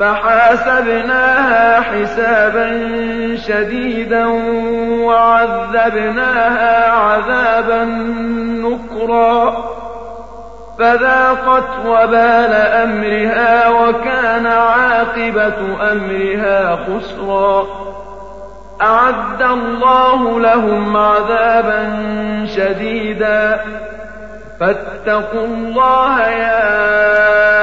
فحاسبناها حسابا شديدا وعذبناها عذابا نكرا. فذاقت وبال أمرها وكان عاقبة أمرها خسرا. أعد الله لهم عذابا شديدا. فاتقوا الله يا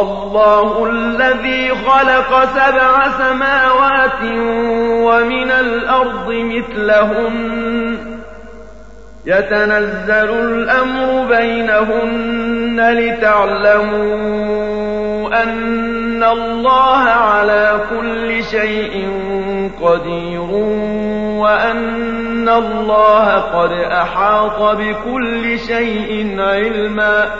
الله الذي خلق سبع سماوات ومن الأرض مثلهن. يتنزل الأمر بينهن لتعلموا أن الله على كل شيء قدير وأن الله قد أحاط بكل شيء علما.